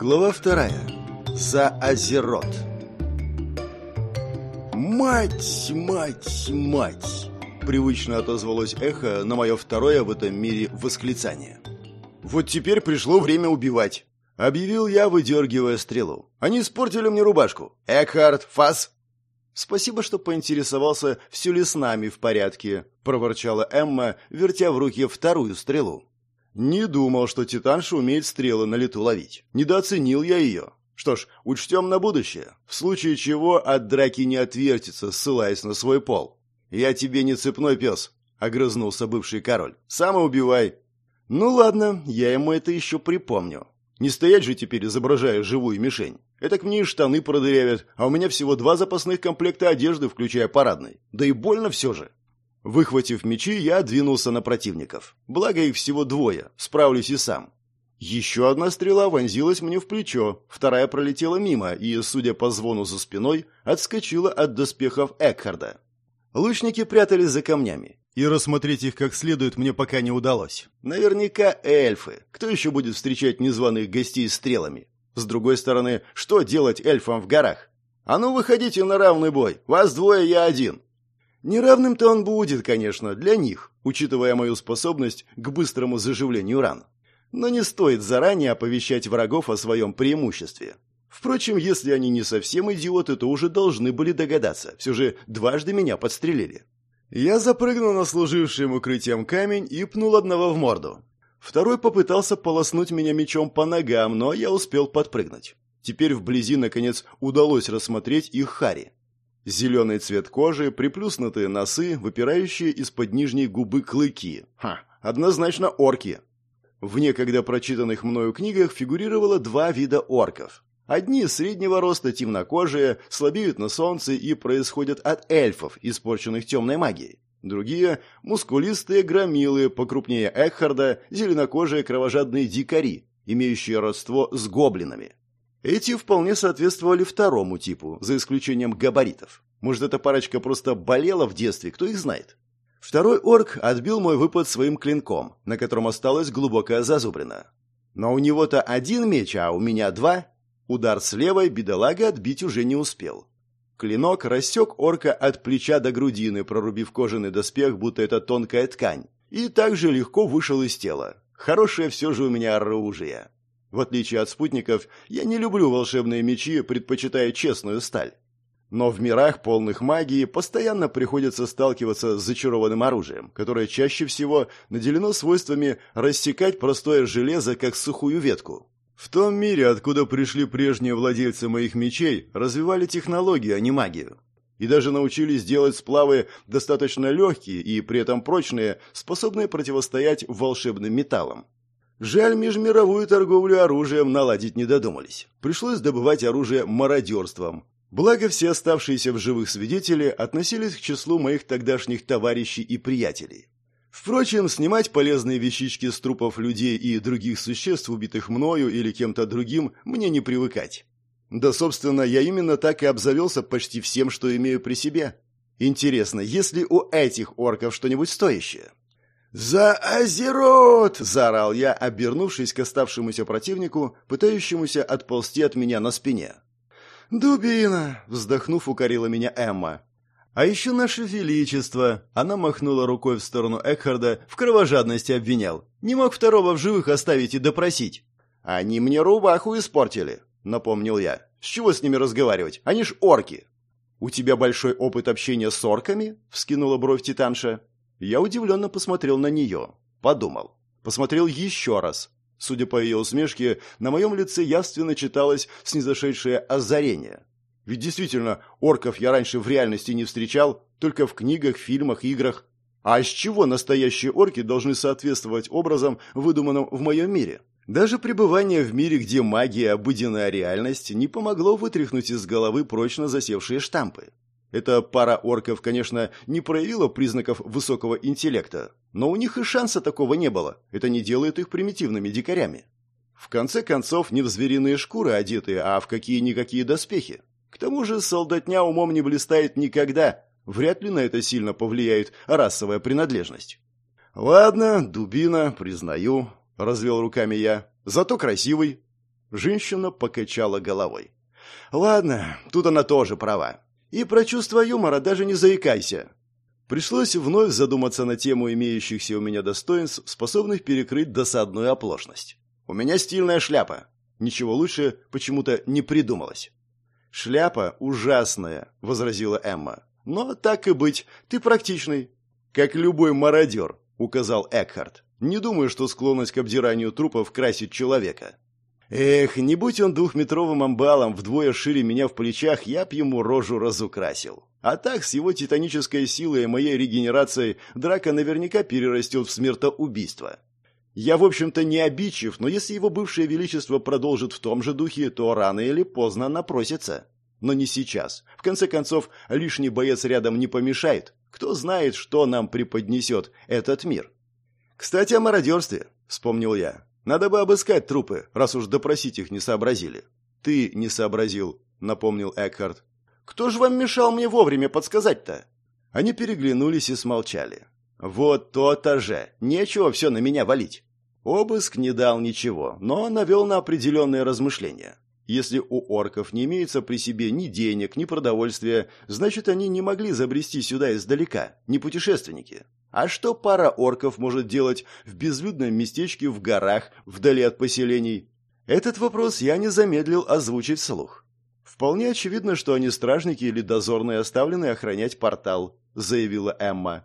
Глава вторая. За Азерот. «Мать, мать, мать!» Привычно отозвалось эхо на мое второе в этом мире восклицание. «Вот теперь пришло время убивать!» Объявил я, выдергивая стрелу. «Они испортили мне рубашку! Экхард, фас!» «Спасибо, что поинтересовался, все ли с нами в порядке», — проворчала Эмма, вертя в руке вторую стрелу. Не думал, что Титанша умеет стрелы на лету ловить. Недооценил я ее. Что ж, учтем на будущее. В случае чего от драки не отвертится, ссылаясь на свой пол. «Я тебе не цепной пес», — огрызнулся бывший король. «Сам убивай». «Ну ладно, я ему это еще припомню. Не стоять же теперь, изображая живую мишень. Это к мне и штаны продырявят, а у меня всего два запасных комплекта одежды, включая парадный. Да и больно все же». Выхватив мечи, я двинулся на противников. Благо их всего двое, справлюсь и сам. Еще одна стрела вонзилась мне в плечо, вторая пролетела мимо и, судя по звону за спиной, отскочила от доспехов Экхарда. Лучники прятались за камнями, и рассмотреть их как следует мне пока не удалось. Наверняка эльфы. Кто еще будет встречать незваных гостей стрелами? С другой стороны, что делать эльфам в горах? А ну выходите на равный бой. Вас двое, я один. Неравным-то он будет, конечно, для них, учитывая мою способность к быстрому заживлению ран. Но не стоит заранее оповещать врагов о своем преимуществе. Впрочем, если они не совсем идиоты, то уже должны были догадаться. Все же дважды меня подстрелили. Я запрыгнул на служивший укрытием камень и пнул одного в морду. Второй попытался полоснуть меня мечом по ногам, но я успел подпрыгнуть. Теперь вблизи, наконец, удалось рассмотреть их Хари. Зеленый цвет кожи, приплюснутые носы, выпирающие из-под нижней губы клыки. Ха, однозначно орки. В некогда прочитанных мною книгах фигурировало два вида орков. Одни среднего роста темнокожие, слабеют на солнце и происходят от эльфов, испорченных темной магией. Другие – мускулистые громилы, покрупнее Экхарда, зеленокожие кровожадные дикари, имеющие родство с гоблинами. Эти вполне соответствовали второму типу, за исключением габаритов. Может, эта парочка просто болела в детстве, кто их знает. Второй орк отбил мой выпад своим клинком, на котором осталась глубокая зазубрина. Но у него-то один меч, а у меня два. Удар с левой бедолага отбить уже не успел. Клинок рассек орка от плеча до грудины, прорубив кожаный доспех, будто это тонкая ткань, и также легко вышел из тела. Хорошее все же у меня оружие. В отличие от спутников, я не люблю волшебные мечи, предпочитая честную сталь. Но в мирах, полных магии, постоянно приходится сталкиваться с зачарованным оружием, которое чаще всего наделено свойствами рассекать простое железо, как сухую ветку. В том мире, откуда пришли прежние владельцы моих мечей, развивали технологии, а не магию. И даже научились делать сплавы достаточно легкие и при этом прочные, способные противостоять волшебным металлам. Жаль, межмировую торговлю оружием наладить не додумались. Пришлось добывать оружие мародерством. Благо, все оставшиеся в живых свидетели относились к числу моих тогдашних товарищей и приятелей. Впрочем, снимать полезные вещички с трупов людей и других существ, убитых мною или кем-то другим, мне не привыкать. Да, собственно, я именно так и обзавелся почти всем, что имею при себе. Интересно, есть ли у этих орков что-нибудь стоящее? «За Азерот!» – заорал я, обернувшись к оставшемуся противнику, пытающемуся отползти от меня на спине. «Дубина!» – вздохнув, укорила меня Эмма. «А еще наше величество!» – она махнула рукой в сторону Экхарда, в кровожадности обвинял. «Не мог второго в живых оставить и допросить». «Они мне рубаху испортили», – напомнил я. «С чего с ними разговаривать? Они ж орки!» «У тебя большой опыт общения с орками?» – вскинула бровь Титанша. Я удивленно посмотрел на нее. Подумал. Посмотрел еще раз. Судя по ее усмешке, на моем лице явственно читалось снизошедшее озарение. Ведь действительно, орков я раньше в реальности не встречал, только в книгах, фильмах, играх. А с чего настоящие орки должны соответствовать образам, выдуманным в моем мире? Даже пребывание в мире, где магия – обыденная реальность, не помогло вытряхнуть из головы прочно засевшие штампы. Эта пара орков, конечно, не проявила признаков высокого интеллекта, но у них и шанса такого не было. Это не делает их примитивными дикарями. В конце концов, не в звериные шкуры одеты, а в какие-никакие доспехи. К тому же солдатня умом не блистает никогда. Вряд ли на это сильно повлияет расовая принадлежность. «Ладно, дубина, признаю», — развел руками я. «Зато красивый». Женщина покачала головой. «Ладно, тут она тоже права. И про чувство юмора даже не заикайся. Пришлось вновь задуматься на тему имеющихся у меня достоинств, способных перекрыть досадную оплошность. У меня стильная шляпа. Ничего лучше почему-то не придумалось. «Шляпа ужасная», — возразила Эмма. «Но так и быть, ты практичный». «Как любой мародер», — указал Экхард. «Не думаю, что склонность к обдиранию трупов красит человека». Эх, не будь он двухметровым амбалом вдвое шире меня в плечах, я б ему рожу разукрасил. А так, с его титанической силой и моей регенерацией, драка наверняка перерастет в смертоубийство. Я, в общем-то, не обидчив, но если его бывшее величество продолжит в том же духе, то рано или поздно напросится. Но не сейчас. В конце концов, лишний боец рядом не помешает. Кто знает, что нам преподнесет этот мир. «Кстати, о мародерстве», — вспомнил я. Надо бы обыскать трупы, раз уж допросить их не сообразили. Ты не сообразил, напомнил Экхард. Кто же вам мешал мне вовремя подсказать-то? Они переглянулись и смолчали. Вот то-то же. Нечего все на меня валить. Обыск не дал ничего, но навел на определенные размышления. Если у орков не имеется при себе ни денег, ни продовольствия, значит, они не могли забрести сюда издалека, не путешественники. А что пара орков может делать в безлюдном местечке в горах, вдали от поселений? Этот вопрос я не замедлил озвучить вслух. Вполне очевидно, что они стражники или дозорные, оставленные охранять портал, заявила Эмма.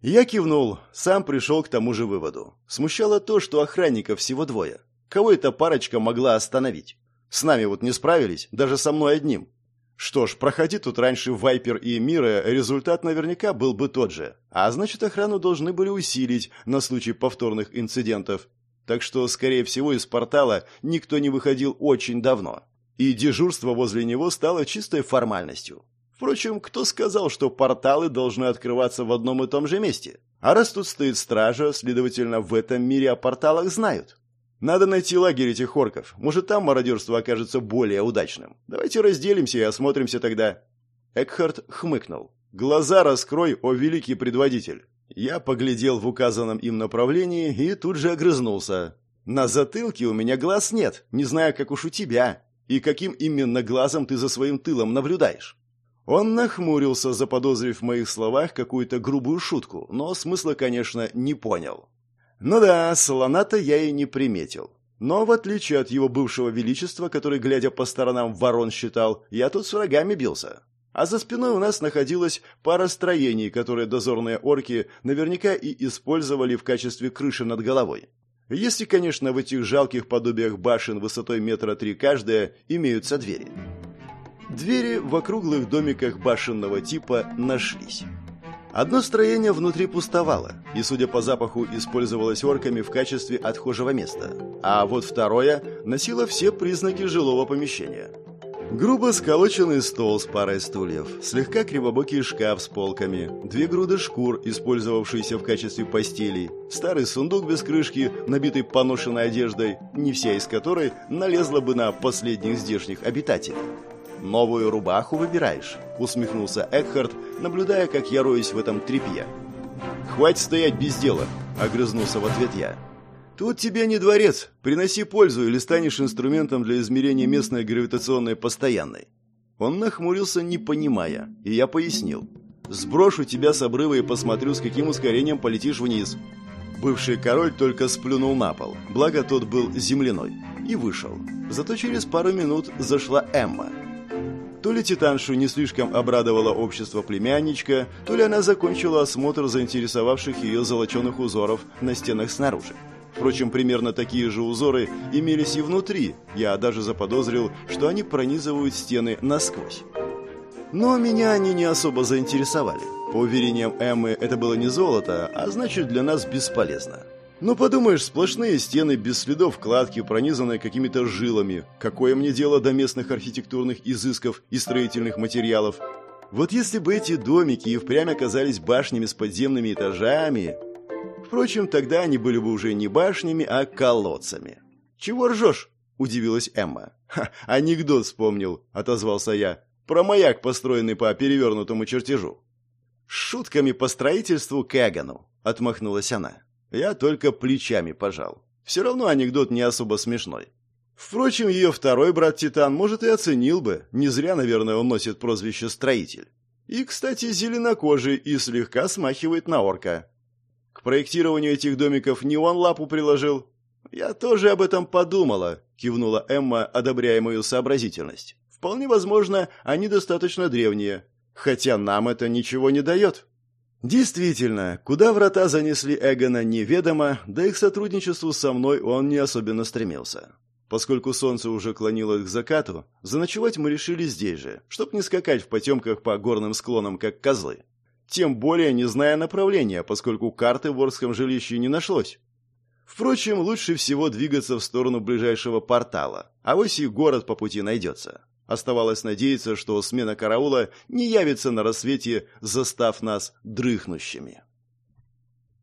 Я кивнул, сам пришел к тому же выводу. Смущало то, что охранников всего двое. Кого эта парочка могла остановить? С нами вот не справились, даже со мной одним. Что ж, проходи тут раньше Вайпер и Мира, результат наверняка был бы тот же. А значит, охрану должны были усилить на случай повторных инцидентов. Так что, скорее всего, из портала никто не выходил очень давно. И дежурство возле него стало чистой формальностью. Впрочем, кто сказал, что порталы должны открываться в одном и том же месте? А раз тут стоит стража, следовательно, в этом мире о порталах знают. Надо найти лагерь этих орков. Может, там мародерство окажется более удачным. Давайте разделимся и осмотримся тогда». Экхард хмыкнул. «Глаза раскрой, о великий предводитель!» Я поглядел в указанном им направлении и тут же огрызнулся. «На затылке у меня глаз нет, не знаю, как уж у тебя. И каким именно глазом ты за своим тылом наблюдаешь?» Он нахмурился, заподозрив в моих словах какую-то грубую шутку, но смысла, конечно, не понял. Ну да, слона-то я и не приметил. Но в отличие от его бывшего величества, который, глядя по сторонам, ворон считал, я тут с врагами бился. А за спиной у нас находилась пара строений, которые дозорные орки наверняка и использовали в качестве крыши над головой. Если, конечно, в этих жалких подобиях башен высотой метра три каждая имеются двери. Двери в округлых домиках башенного типа нашлись. Одно строение внутри пустовало, и, судя по запаху, использовалось орками в качестве отхожего места, а вот второе носило все признаки жилого помещения. Грубо сколоченный стол с парой стульев, слегка кривобокий шкаф с полками, две груды шкур, использовавшиеся в качестве постелей, старый сундук без крышки, набитый поношенной одеждой, не вся из которой налезла бы на последних здешних обитателей. «Новую рубаху выбираешь?» — усмехнулся Экхард, наблюдая, как я роюсь в этом тряпье. «Хватит стоять без дела!» — огрызнулся в ответ я. «Тут тебе не дворец. Приноси пользу или станешь инструментом для измерения местной гравитационной постоянной». Он нахмурился, не понимая, и я пояснил. «Сброшу тебя с обрыва и посмотрю, с каким ускорением полетишь вниз». Бывший король только сплюнул на пол, благо тот был земляной, и вышел. Зато через пару минут зашла Эмма – то ли Титаншу не слишком обрадовало общество племянничка, то ли она закончила осмотр заинтересовавших ее золоченых узоров на стенах снаружи. Впрочем, примерно такие же узоры имелись и внутри. Я даже заподозрил, что они пронизывают стены насквозь. Но меня они не особо заинтересовали. По уверениям Эммы, это было не золото, а значит для нас бесполезно. Ну, подумаешь, сплошные стены без следов кладки, пронизанные какими-то жилами. Какое мне дело до местных архитектурных изысков и строительных материалов? Вот если бы эти домики и впрямь оказались башнями с подземными этажами... Впрочем, тогда они были бы уже не башнями, а колодцами. «Чего ржешь?» – удивилась Эмма. «Ха, анекдот вспомнил», – отозвался я. «Про маяк, построенный по перевернутому чертежу». «Шутками по строительству Кэгану», – отмахнулась она. Я только плечами пожал. Все равно анекдот не особо смешной. Впрочем, ее второй брат Титан, может, и оценил бы. Не зря, наверное, он носит прозвище «строитель». И, кстати, зеленокожий и слегка смахивает на орка. К проектированию этих домиков не он лапу приложил. Я тоже об этом подумала, кивнула Эмма, одобряя мою сообразительность. Вполне возможно, они достаточно древние. Хотя нам это ничего не дает. Действительно, куда врата занесли Эгона неведомо, да и к сотрудничеству со мной он не особенно стремился. Поскольку солнце уже клонилось к закату, заночевать мы решили здесь же, чтоб не скакать в потемках по горным склонам, как козлы. Тем более не зная направления, поскольку карты в Орском жилище не нашлось. Впрочем, лучше всего двигаться в сторону ближайшего портала, а вось и город по пути найдется. Оставалось надеяться, что смена караула не явится на рассвете, застав нас дрыхнущими.